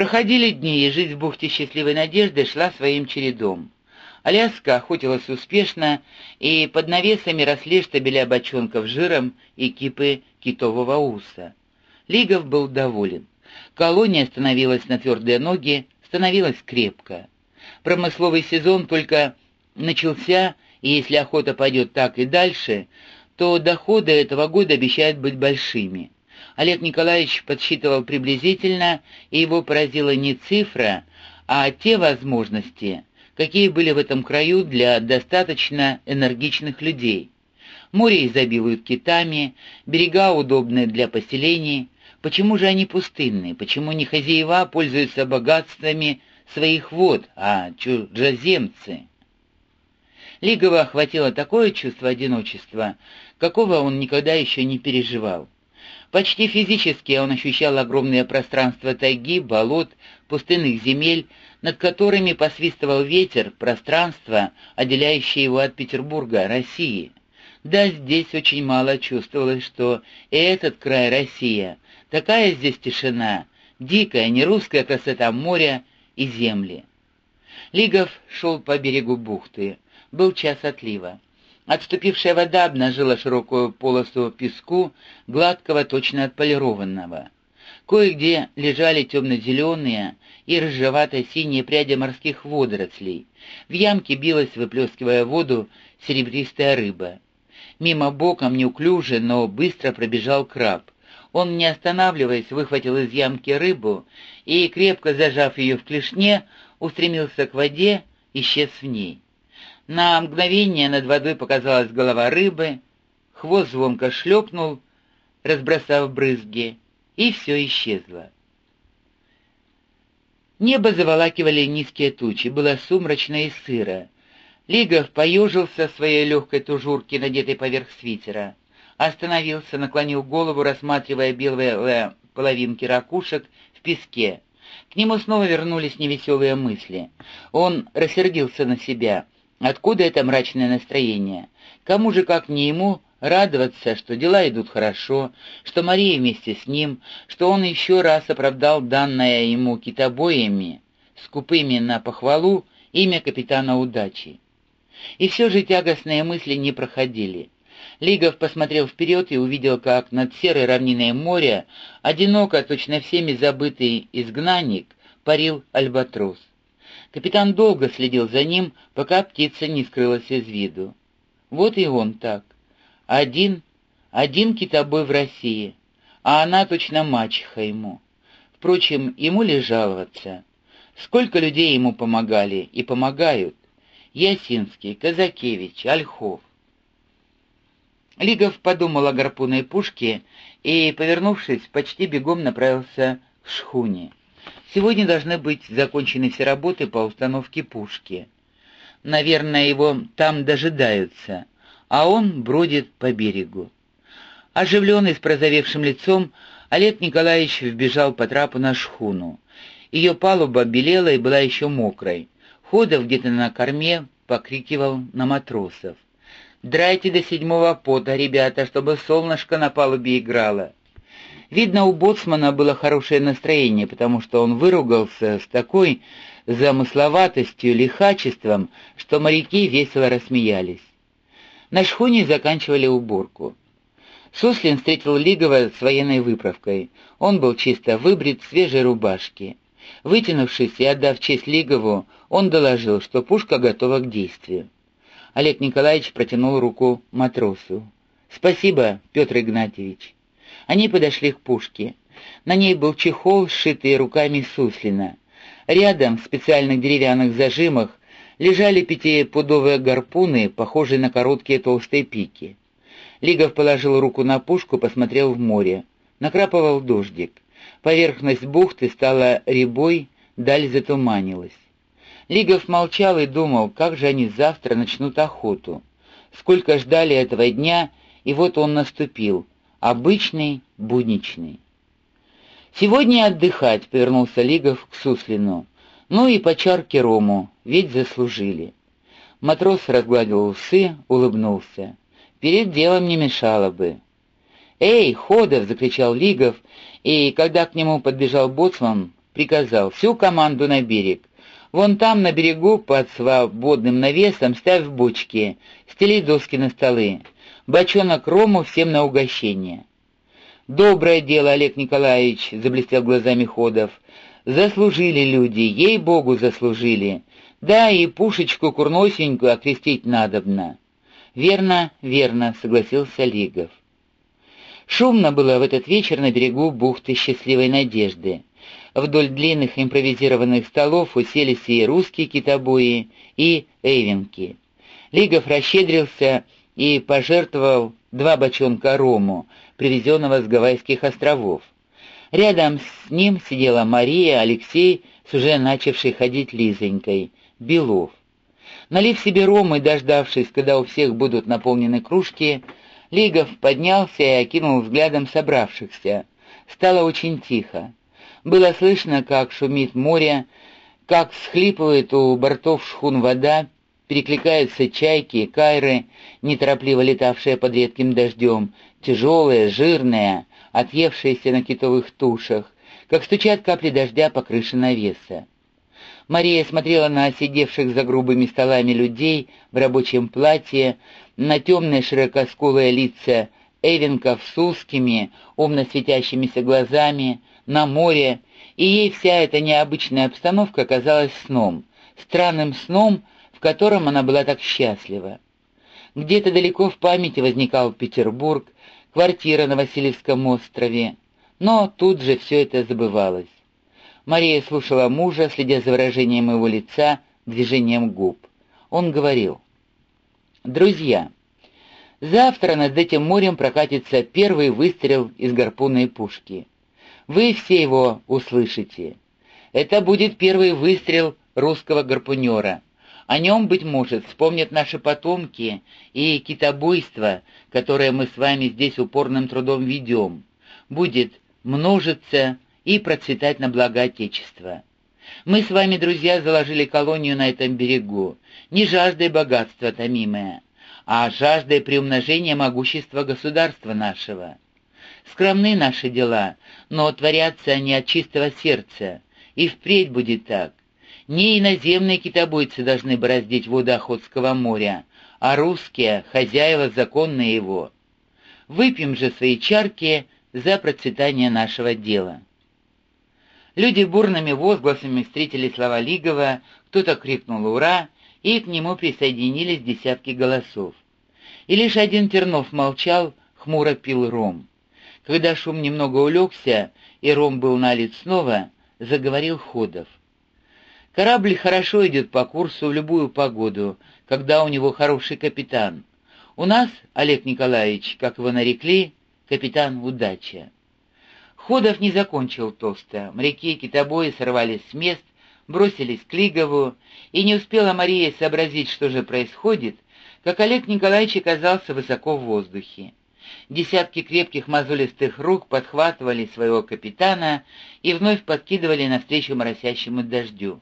Проходили дни, и жизнь в бухте Счастливой Надежды шла своим чередом. Аляска охотилась успешно, и под навесами росли штабеля бочонков жиром и кипы китового уса. Лигов был доволен. Колония становилась на твердые ноги, становилась крепко. Промысловый сезон только начался, и если охота пойдет так и дальше, то доходы этого года обещают быть большими. Олег Николаевич подсчитывал приблизительно, и его поразила не цифра, а те возможности, какие были в этом краю для достаточно энергичных людей. Море изобилует китами, берега удобны для поселений. Почему же они пустынные? Почему не хозяева пользуются богатствами своих вод, а чужеземцы? Лигова охватило такое чувство одиночества, какого он никогда еще не переживал. Почти физически он ощущал огромное пространство тайги, болот, пустынных земель, над которыми посвистывал ветер, пространство, отделяющее его от Петербурга, России. Да, здесь очень мало чувствовалось, что и этот край Россия, такая здесь тишина, дикая, нерусская красота моря и земли. Лигов шел по берегу бухты. Был час отлива. Отступившая вода обнажила широкую полосу песку, гладкого, точно отполированного. Кое-где лежали темно-зеленые и рыжевато-синие пряди морских водорослей. В ямке билась, выплескивая воду, серебристая рыба. Мимо боком неуклюже, но быстро пробежал краб. Он, не останавливаясь, выхватил из ямки рыбу и, крепко зажав ее в клешне, устремился к воде, исчез в ней. На мгновение над водой показалась голова рыбы, хвост звонко шлепнул, разбросав брызги, и все исчезло. Небо заволакивали низкие тучи, было сумрачно и сыро. Лигов поежился в своей легкой тужурке, надетой поверх свитера. Остановился, наклонил голову, рассматривая белые половинки ракушек в песке. К нему снова вернулись невеселые мысли. Он рассердился на себя — Откуда это мрачное настроение? Кому же, как не ему, радоваться, что дела идут хорошо, что Мария вместе с ним, что он еще раз оправдал данное ему китобоями, скупыми на похвалу, имя капитана удачи. И все же тягостные мысли не проходили. Лигов посмотрел вперед и увидел, как над серой равниной моря, одиноко, точно всеми забытый изгнанник, парил альбатрос. Капитан долго следил за ним, пока птица не скрылась из виду. Вот и он так. Один, один китобой в России, а она точно мачеха ему. Впрочем, ему ли жаловаться? Сколько людей ему помогали и помогают? Ясинский, Казакевич, Ольхов. Лигов подумал о гарпунной пушке и, повернувшись, почти бегом направился к шхуне. Сегодня должны быть закончены все работы по установке пушки. Наверное, его там дожидаются, а он бродит по берегу. Оживленный с прозовевшим лицом, Олег Николаевич вбежал по трапу на шхуну. Ее палуба белела и была еще мокрой. Ходов где-то на корме покрикивал на матросов. «Драйте до седьмого пота, ребята, чтобы солнышко на палубе играло». Видно, у боцмана было хорошее настроение, потому что он выругался с такой замысловатостью, лихачеством, что моряки весело рассмеялись. На шхуне заканчивали уборку. Суслин встретил Лигова с военной выправкой. Он был чисто выбрит, в свежей рубашке. Вытянувшись и отдав честь Лигову, он доложил, что пушка готова к действию. Олег Николаевич протянул руку матросу. «Спасибо, Петр Игнатьевич». Они подошли к пушке. На ней был чехол, сшитый руками Суслина. Рядом, в специальных деревянных зажимах, лежали пятипудовые гарпуны, похожие на короткие толстые пики. Лигов положил руку на пушку, посмотрел в море. Накрапывал дождик. Поверхность бухты стала рябой, даль затуманилась. Лигов молчал и думал, как же они завтра начнут охоту. Сколько ждали этого дня, и вот он наступил обычный, будничный. «Сегодня отдыхать», — повернулся Лигов к Суслину. «Ну и по чарке рому, ведь заслужили». Матрос разгладил усы, улыбнулся. «Перед делом не мешало бы». «Эй, Ходов!» — закричал Лигов, и, когда к нему подбежал боцман, приказал всю команду на берег. Вон там, на берегу, под свободным навесом, ставь бочки, стели доски на столы. Бочонок рому всем на угощение. «Доброе дело, Олег Николаевич», — заблестел глазами Ходов. «Заслужили люди, ей-богу, заслужили. Да, и пушечку курносенькую окрестить надобно». «Верно, верно», — согласился Лигов. Шумно было в этот вечер на берегу бухты Счастливой Надежды. Вдоль длинных импровизированных столов уселись и русские китобои, и эйвенки. Лигов расщедрился и пожертвовал два бочонка рому, привезенного с Гавайских островов. Рядом с ним сидела Мария, Алексей с уже начавшей ходить Лизонькой, Белов. Налив себе ром и дождавшись, когда у всех будут наполнены кружки, Лигов поднялся и окинул взглядом собравшихся. Стало очень тихо. Было слышно, как шумит море, как схлипывает у бортов шхун вода, перекликаются чайки, кайры, неторопливо летавшие под редким дождем, тяжелые, жирные, отъевшиеся на китовых тушах, как стучат капли дождя по крыше навеса. Мария смотрела на сидевших за грубыми столами людей в рабочем платье, на темные широкоскулые лица Эвенков с узкими, умно светящимися глазами, на море, и ей вся эта необычная обстановка казалась сном, странным сном, в котором она была так счастлива. Где-то далеко в памяти возникал Петербург, квартира на Васильевском острове, но тут же все это забывалось. Мария слушала мужа, следя за выражением его лица, движением губ. Он говорил, «Друзья, завтра над этим морем прокатится первый выстрел из гарпунной пушки. Вы все его услышите. Это будет первый выстрел русского гарпунера. О нем, быть может, вспомнят наши потомки и китобойство, которое мы с вами здесь упорным трудом ведем, будет множиться и процветать на благо Отечества. Мы с вами, друзья, заложили колонию на этом берегу, не жаждой богатства томимое, а жаждой приумножения могущества государства нашего. Скромны наши дела, но творятся они от чистого сердца, и впредь будет так. Не иноземные китобойцы должны бороздить воды Охотского моря, а русские, хозяева законные его. Выпьем же свои чарки за процветание нашего дела. Люди бурными возгласами встретили слова Лигова, кто-то крикнул «Ура!», и к нему присоединились десятки голосов. И лишь один Тернов молчал, хмуро пил ром. Когда шум немного улегся, и ром был налит снова, заговорил Ходов. Корабль хорошо идет по курсу в любую погоду, когда у него хороший капитан. У нас, Олег Николаевич, как его нарекли, капитан удача. Ходов не закончил тоста. Моряки китобои сорвались с мест, бросились к Лигову, и не успела Мария сообразить, что же происходит, как Олег Николаевич оказался высоко в воздухе. Десятки крепких мозолистых рук подхватывали своего капитана и вновь подкидывали навстречу моросящему дождю.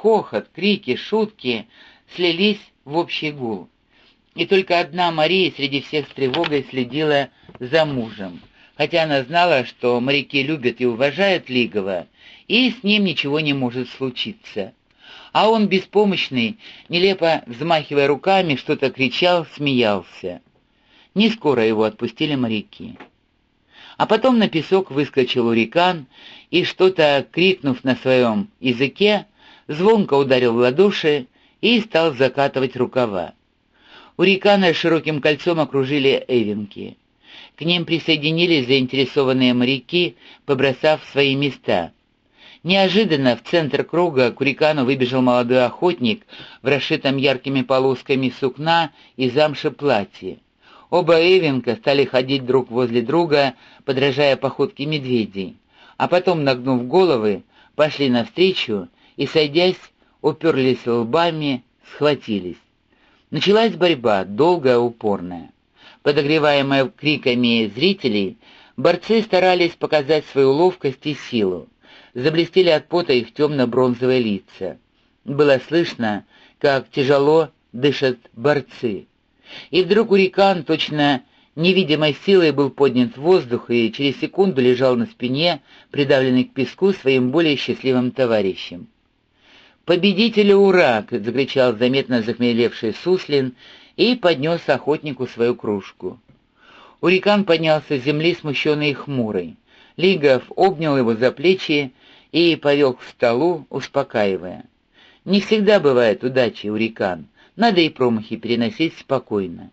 Хохот, крики, шутки слились в общий гул. И только одна Мария среди всех с тревогой следила за мужем, хотя она знала, что моряки любят и уважают Лигова, и с ним ничего не может случиться. А он беспомощный, нелепо взмахивая руками, что-то кричал, смеялся. Не скоро его отпустили моряки. А потом на песок выскочил урикан и, что-то крикнув на своем языке, звонко ударил в ладоши и стал закатывать рукава. Урикана широким кольцом окружили эвенки. К ним присоединились заинтересованные моряки, побросав свои места. Неожиданно в центр круга к урикану выбежал молодой охотник в расшитом яркими полосками сукна и замше платье. Оба Эвенка стали ходить друг возле друга, подражая походке медведей, а потом, нагнув головы, пошли навстречу и, сойдясь, уперлись лбами, схватились. Началась борьба, долгая, упорная. Подогреваемая криками зрителей, борцы старались показать свою ловкость и силу. Заблестели от пота их темно-бронзовые лица. Было слышно, как тяжело дышат борцы. И вдруг урикан, точно невидимой силой был поднят в воздух и через секунду лежал на спине, придавленный к песку своим более счастливым товарищем. «Победителю ура!» — закричал заметно захмелевший Суслин и поднес охотнику свою кружку. Урикан поднялся с земли, смущенный и хмурый. Лигов обнял его за плечи и повел к столу, успокаивая. «Не всегда бывает удачи, Урикан. Надо и промахи переносить спокойно.